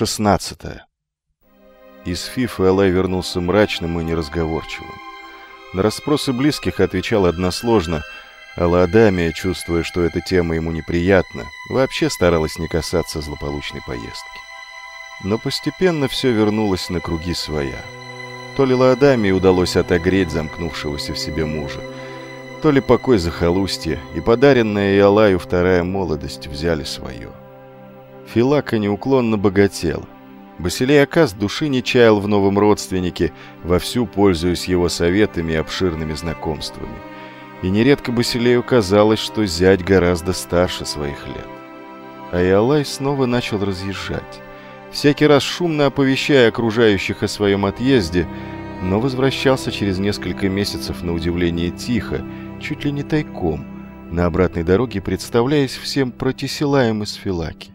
16. Из Фифы Алай вернулся мрачным и неразговорчивым. На расспросы близких отвечал односложно, а Ладамия, чувствуя, что эта тема ему неприятна, вообще старалась не касаться злополучной поездки. Но постепенно все вернулось на круги своя. То ли Ладамии удалось отогреть замкнувшегося в себе мужа, то ли покой захолустья и подаренная Иолаю вторая молодость взяли свое. Филака неуклонно богател. Басилей Акас души не чаял в новом родственнике, вовсю пользуясь его советами и обширными знакомствами. И нередко Басилею казалось, что зять гораздо старше своих лет. А снова начал разъезжать. Всякий раз шумно оповещая окружающих о своем отъезде, но возвращался через несколько месяцев на удивление тихо, чуть ли не тайком, на обратной дороге представляясь всем протесилаем из Филаки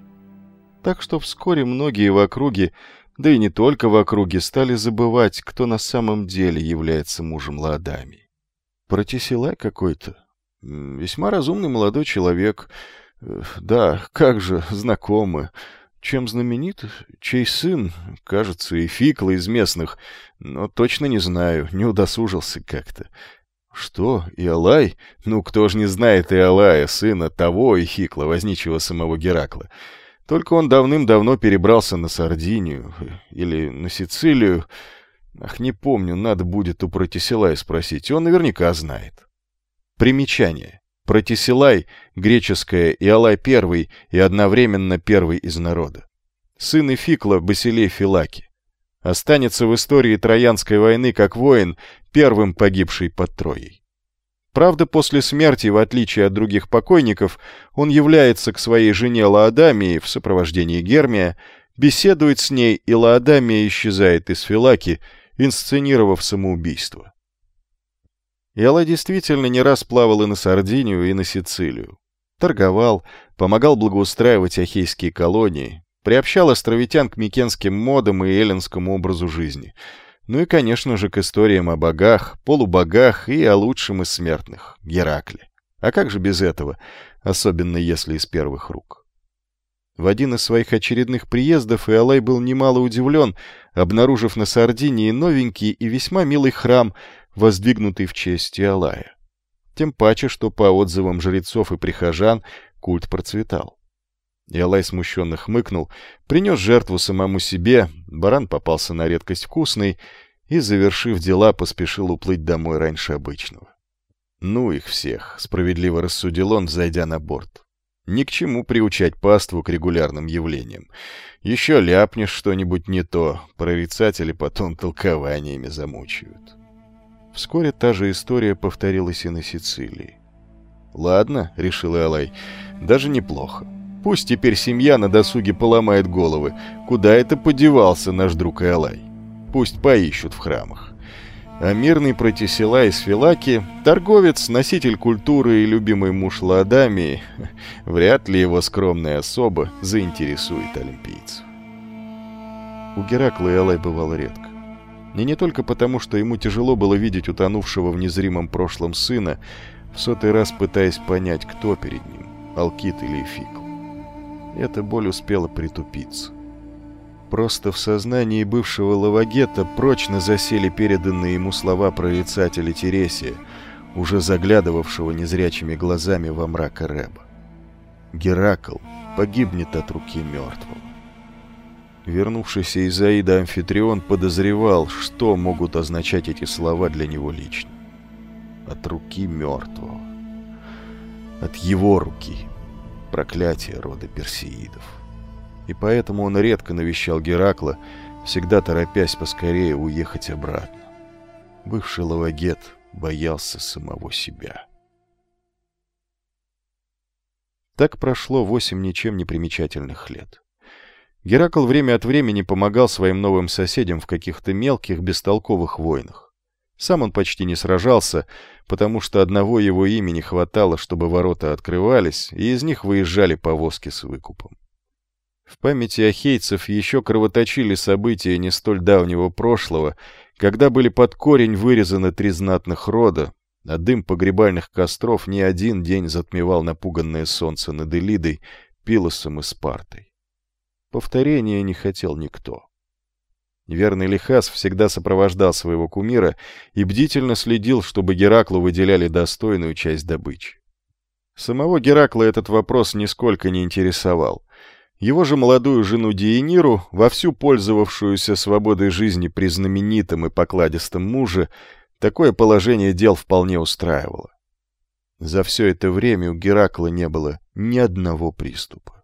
так что вскоре многие в округе, да и не только в округе, стали забывать, кто на самом деле является мужем Ладами. Протисилай какой-то. Весьма разумный молодой человек. Э, да, как же, знакомы. Чем знаменит? Чей сын? Кажется, и Фикла из местных. Но точно не знаю, не удосужился как-то. Что, Иолай? Ну, кто ж не знает Иолая, сына того и Хикла, возничего самого Геракла. Только он давным-давно перебрался на Сардинию или на Сицилию. Ах, не помню, надо будет у Протисилая спросить, он наверняка знает. Примечание. Протисилай — греческое Иолай первый и одновременно первый из народа. Сын Эфикла Басилей Филаки. Останется в истории Троянской войны как воин, первым погибший под Троей. Правда, после смерти, в отличие от других покойников, он является к своей жене Лаодамии в сопровождении Гермия, беседует с ней, и Лаодамия исчезает из Филаки, инсценировав самоубийство. Иола действительно не раз плавал и на Сардинию, и на Сицилию. Торговал, помогал благоустраивать ахейские колонии, приобщал островитян к микенским модам и эллинскому образу жизни — ну и, конечно же, к историям о богах, полубогах и о лучшем из смертных — Геракле. А как же без этого, особенно если из первых рук? В один из своих очередных приездов Иолай был немало удивлен, обнаружив на Сардинии новенький и весьма милый храм, воздвигнутый в честь Иолая. Тем паче, что по отзывам жрецов и прихожан культ процветал. Иолай смущенно хмыкнул, принес жертву самому себе, баран попался на редкость вкусный и, завершив дела, поспешил уплыть домой раньше обычного. «Ну их всех», — справедливо рассудил он, зайдя на борт. «Ни к чему приучать паству к регулярным явлениям. Еще ляпнешь что-нибудь не то, прорицатели потом толкованиями замучают». Вскоре та же история повторилась и на Сицилии. «Ладно», — решил Элай, — «даже неплохо. Пусть теперь семья на досуге поломает головы, куда это подевался наш друг Иолай. Пусть поищут в храмах. А мирный протесила из Филаки, торговец, носитель культуры и любимый муж Ладамии, вряд ли его скромная особа заинтересует олимпийцев. У Геракла Иолай бывал редко. И не только потому, что ему тяжело было видеть утонувшего в незримом прошлом сына, в сотый раз пытаясь понять, кто перед ним, Алкит или Фикл эта боль успела притупиться. Просто в сознании бывшего Лавагета прочно засели переданные ему слова прорицателя Тересия, уже заглядывавшего незрячими глазами во мрак Рэба. Геракл погибнет от руки мертвого. Вернувшийся из Аида Амфитрион подозревал, что могут означать эти слова для него лично. От руки мертвого. От его руки проклятие рода персеидов. И поэтому он редко навещал Геракла, всегда торопясь поскорее уехать обратно. Бывший Лавагет боялся самого себя. Так прошло восемь ничем не примечательных лет. Геракл время от времени помогал своим новым соседям в каких-то мелких, бестолковых войнах. Сам он почти не сражался, потому что одного его имени хватало, чтобы ворота открывались, и из них выезжали повозки с выкупом. В памяти ахейцев еще кровоточили события не столь давнего прошлого, когда были под корень вырезаны три знатных рода, а дым погребальных костров не один день затмевал напуганное солнце над Элидой, Пилосом и Спартой. Повторения не хотел никто. Верный Лихас всегда сопровождал своего кумира и бдительно следил, чтобы Гераклу выделяли достойную часть добычи. Самого Геракла этот вопрос нисколько не интересовал. Его же молодую жену Диениру, вовсю пользовавшуюся свободой жизни при знаменитом и покладистом муже, такое положение дел вполне устраивало. За все это время у Геракла не было ни одного приступа.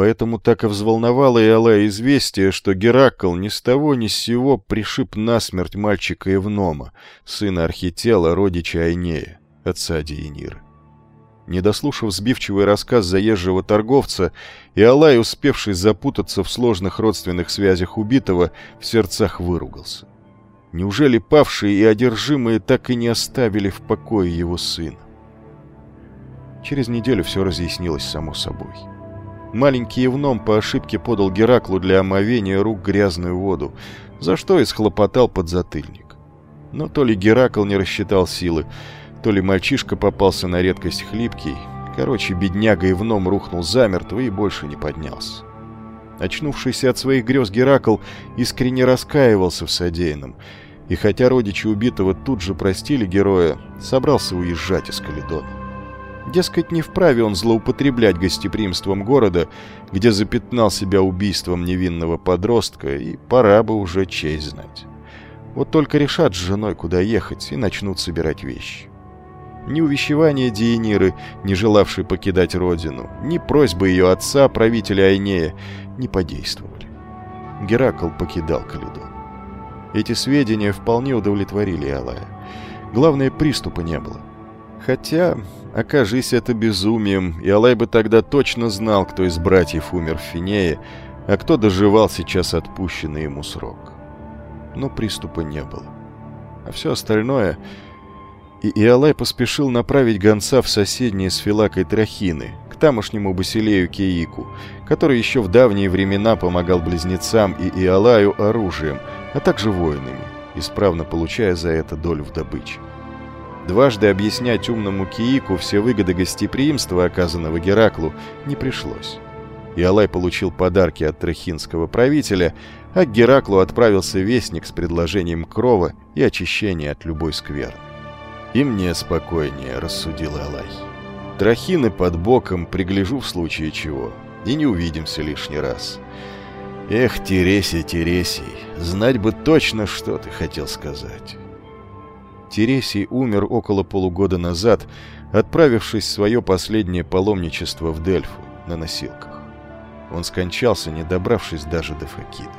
Поэтому так и взволновало Иолая известие, что Геракл ни с того ни с сего пришиб насмерть мальчика Евнома, сына Архитела, родича Айнея, отца Диениры. Не дослушав сбивчивый рассказ заезжего торговца, Иолай, успевший запутаться в сложных родственных связях убитого, в сердцах выругался. Неужели павшие и одержимые так и не оставили в покое его сына? Через неделю все разъяснилось само собой. Маленький Евном по ошибке подал Гераклу для омовения рук грязную воду, за что и схлопотал подзатыльник. Но то ли Геракл не рассчитал силы, то ли мальчишка попался на редкость хлипкий. Короче, бедняга Евном рухнул замертво и больше не поднялся. Очнувшийся от своих грез Геракл искренне раскаивался в содеянном, и хотя родичи убитого тут же простили героя, собрался уезжать из Каледона. Дескать, не вправе он злоупотреблять гостеприимством города, где запятнал себя убийством невинного подростка, и пора бы уже честь знать. Вот только решат с женой, куда ехать, и начнут собирать вещи. Ни увещевания Диениры, не желавшей покидать родину, ни просьбы ее отца, правителя Айнея, не подействовали. Геракл покидал Каледон. Эти сведения вполне удовлетворили Алая. Главное, приступа не было. Хотя Окажись это безумием, и Алай бы тогда точно знал, кто из братьев умер в Финее, а кто доживал сейчас отпущенный ему срок. Но приступа не было. А все остальное... И Иолай поспешил направить гонца в соседние с Филакой Трахины, к тамошнему Басилею Кеику, который еще в давние времена помогал близнецам и Иолаю оружием, а также воинами, исправно получая за это долю в добыче. Дважды объяснять умному Киику все выгоды гостеприимства, оказанного Гераклу, не пришлось. Иолай получил подарки от трахинского правителя, а к Гераклу отправился вестник с предложением крова и очищения от любой скверны. «И мне спокойнее», — рассудил Иолай. «Трахины под боком пригляжу в случае чего, и не увидимся лишний раз». «Эх, Тересий, Тересий, знать бы точно, что ты хотел сказать». Тересий умер около полугода назад, отправившись в свое последнее паломничество в Дельфу на носилках. Он скончался, не добравшись даже до Факиды.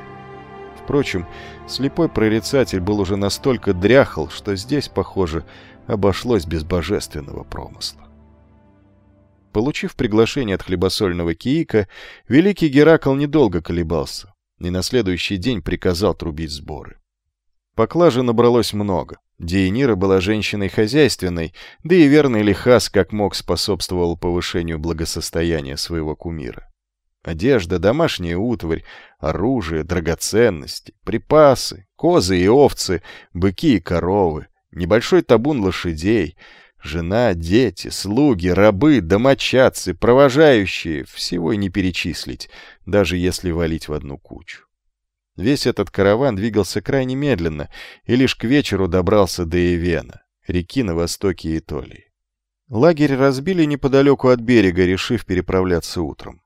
Впрочем, слепой прорицатель был уже настолько дряхл, что здесь, похоже, обошлось без божественного промысла. Получив приглашение от хлебосольного Киика, великий Геракл недолго колебался и на следующий день приказал трубить сборы. Поклажи набралось много. Дейнира была женщиной хозяйственной, да и верный Лихас как мог способствовал повышению благосостояния своего кумира. Одежда, домашняя утварь, оружие, драгоценности, припасы, козы и овцы, быки и коровы, небольшой табун лошадей, жена, дети, слуги, рабы, домочадцы, провожающие — всего и не перечислить, даже если валить в одну кучу. Весь этот караван двигался крайне медленно и лишь к вечеру добрался до Эвена, реки на востоке Итолии. Лагерь разбили неподалеку от берега, решив переправляться утром.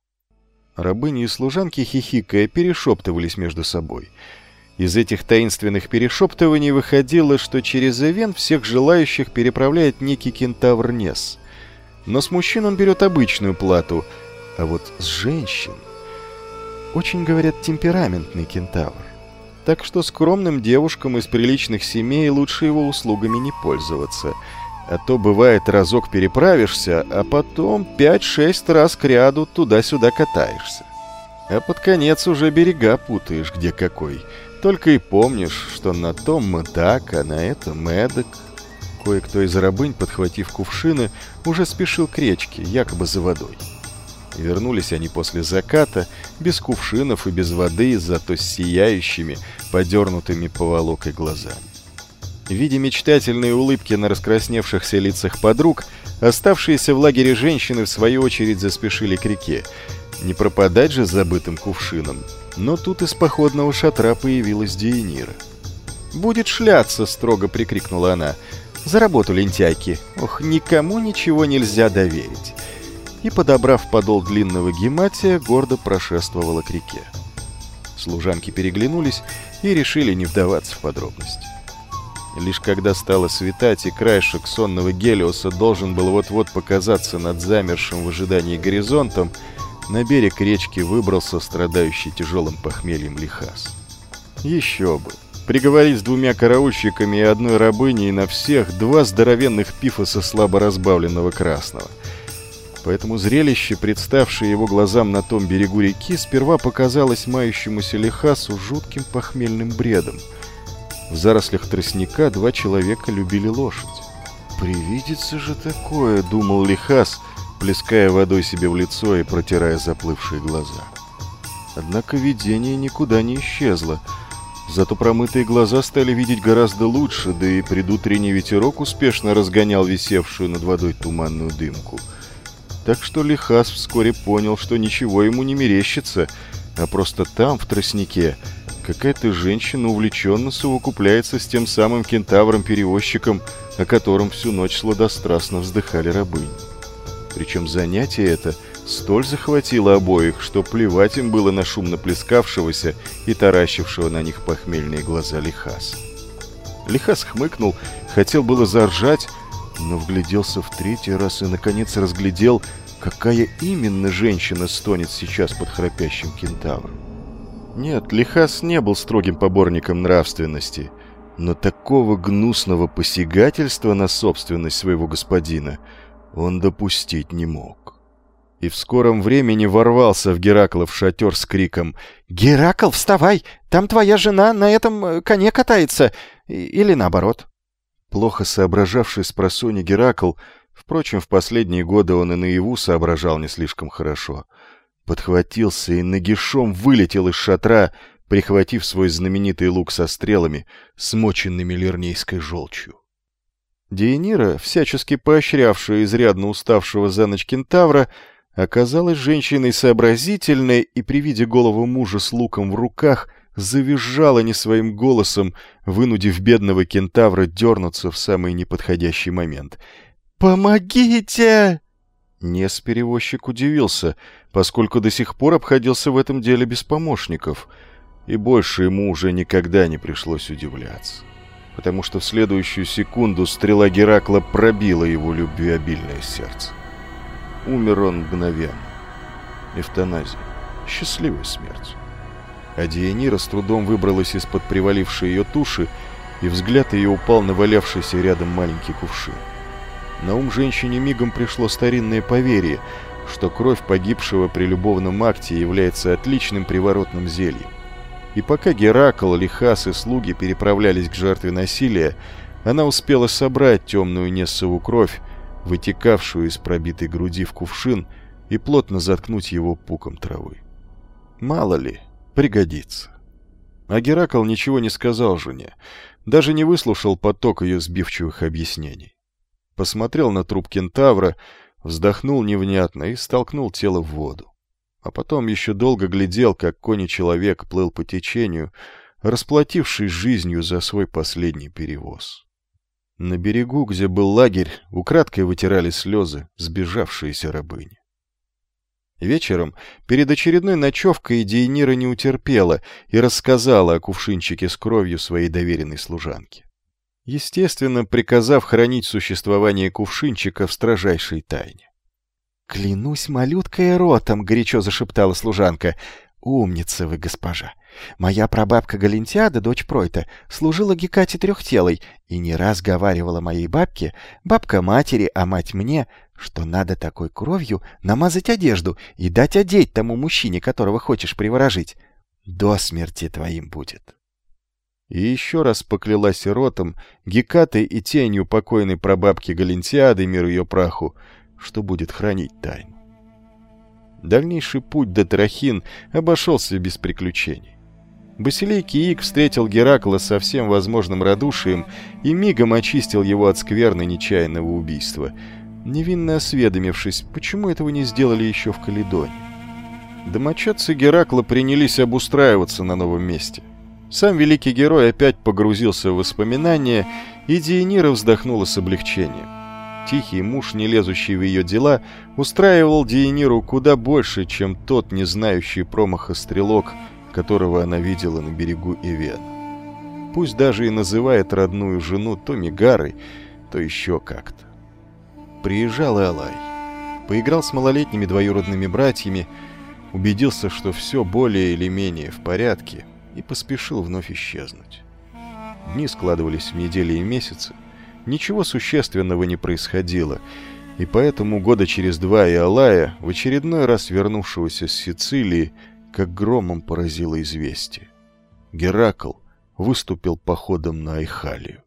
Рабыни и служанки, хихикая, перешептывались между собой. Из этих таинственных перешептываний выходило, что через Эвен всех желающих переправляет некий кентавр Нес. Но с мужчин он берет обычную плату, а вот с женщин... Очень, говорят, темпераментный кентавр. Так что скромным девушкам из приличных семей лучше его услугами не пользоваться. А то бывает разок переправишься, а потом 5-6 раз к ряду туда-сюда катаешься. А под конец уже берега путаешь где какой. Только и помнишь, что на том мы так, а на этом эдак. Кое-кто из рабынь, подхватив кувшины, уже спешил к речке, якобы за водой. Вернулись они после заката, без кувшинов и без воды, зато с сияющими, подернутыми поволокой глазами. Видя мечтательные улыбки на раскрасневшихся лицах подруг, оставшиеся в лагере женщины в свою очередь заспешили к реке. Не пропадать же забытым кувшином. Но тут из походного шатра появилась Диенира. «Будет шляться!» — строго прикрикнула она. «За работу, лентяйки! Ох, никому ничего нельзя доверить!» И, подобрав подол длинного гематия, гордо прошествовала к реке. Служанки переглянулись и решили не вдаваться в подробности. Лишь когда стало светать, и краешек сонного Гелиоса должен был вот-вот показаться над замершим в ожидании горизонтом, на берег речки выбрался страдающий тяжелым похмельем Лихас. Еще бы! Приговорить с двумя караульщиками и одной рабыней на всех два здоровенных пифоса слабо разбавленного красного. Поэтому зрелище, представшее его глазам на том берегу реки, сперва показалось мающемуся Лихасу жутким похмельным бредом. В зарослях тростника два человека любили лошадь. «Привидится же такое», — думал Лихас, плеская водой себе в лицо и протирая заплывшие глаза. Однако видение никуда не исчезло. Зато промытые глаза стали видеть гораздо лучше, да и предутренний ветерок успешно разгонял висевшую над водой туманную дымку. Так что Лихас вскоре понял, что ничего ему не мерещится, а просто там, в тростнике, какая-то женщина увлеченно совокупляется с тем самым кентавром-перевозчиком, о котором всю ночь сладострастно вздыхали рабыни. Причем занятие это столь захватило обоих, что плевать им было на шумно плескавшегося и таращившего на них похмельные глаза Лихас. Лихас хмыкнул, хотел было заржать, но вгляделся в третий раз и, наконец, разглядел, какая именно женщина стонет сейчас под храпящим кентавром. Нет, Лихас не был строгим поборником нравственности, но такого гнусного посягательства на собственность своего господина – он допустить не мог. И в скором времени ворвался в Гераклов шатер с криком «Геракл, вставай! Там твоя жена на этом э, коне катается! Или наоборот!» Плохо соображавший с просони Геракл, впрочем, в последние годы он и наяву соображал не слишком хорошо, подхватился и нагишом вылетел из шатра, прихватив свой знаменитый лук со стрелами, смоченными лирнейской желчью. Диенира, всячески поощрявшая изрядно уставшего за ночь кентавра, оказалась женщиной сообразительной и при виде голову мужа с луком в руках завизжала не своим голосом, вынудив бедного кентавра дернуться в самый неподходящий момент. «Помогите!» Нес-перевозчик удивился, поскольку до сих пор обходился в этом деле без помощников, и больше ему уже никогда не пришлось удивляться потому что в следующую секунду стрела Геракла пробила его любвеобильное сердце. Умер он мгновенно. Эвтаназия. Счастливая смерть. А Дианира с трудом выбралась из-под привалившей ее туши, и взгляд ее упал на валявшийся рядом маленький кувшин. На ум женщине мигом пришло старинное поверье, что кровь погибшего при любовном акте является отличным приворотным зельем. И пока Геракл, Лихас и слуги переправлялись к жертве насилия, она успела собрать темную Нессову кровь, вытекавшую из пробитой груди в кувшин, и плотно заткнуть его пуком травы. Мало ли, пригодится. А Геракл ничего не сказал жене, даже не выслушал поток ее сбивчивых объяснений. Посмотрел на труп кентавра, вздохнул невнятно и столкнул тело в воду а потом еще долго глядел, как кони-человек плыл по течению, расплатившись жизнью за свой последний перевоз. На берегу, где был лагерь, украдкой вытирали слезы сбежавшиеся рабыни. Вечером, перед очередной ночевкой, Дейнира не утерпела и рассказала о кувшинчике с кровью своей доверенной служанке. Естественно, приказав хранить существование кувшинчика в строжайшей тайне. «Клянусь малюткой ротом!» — горячо зашептала служанка. «Умница вы, госпожа! Моя прабабка Галентиада, дочь Пройта, служила Гекате Трехтелой и не раз говаривала моей бабке, бабка матери, а мать мне, что надо такой кровью намазать одежду и дать одеть тому мужчине, которого хочешь приворожить. До смерти твоим будет». И еще раз поклялась ротом, Гекатой и тенью покойной прабабки Галентиады, мир ее праху, что будет хранить тайну. Дальнейший путь до Трахин обошелся без приключений. Басилей Киик встретил Геракла со всем возможным радушием и мигом очистил его от скверны нечаянного убийства, невинно осведомившись, почему этого не сделали еще в Каледоне. Домочадцы Геракла принялись обустраиваться на новом месте. Сам великий герой опять погрузился в воспоминания, и Диенира вздохнула с облегчением. Тихий муж, не лезущий в ее дела, устраивал Диениру куда больше, чем тот, не знающий промаха стрелок, которого она видела на берегу Ивена. Пусть даже и называет родную жену то Мигарой, то еще как-то. Приезжал Алай. Поиграл с малолетними двоюродными братьями, убедился, что все более или менее в порядке, и поспешил вновь исчезнуть. Дни складывались в недели и месяцы, ничего существенного не происходило, и поэтому года через два Алая, в очередной раз вернувшегося с Сицилии, как громом поразило известие. Геракл выступил походом на Айхалию.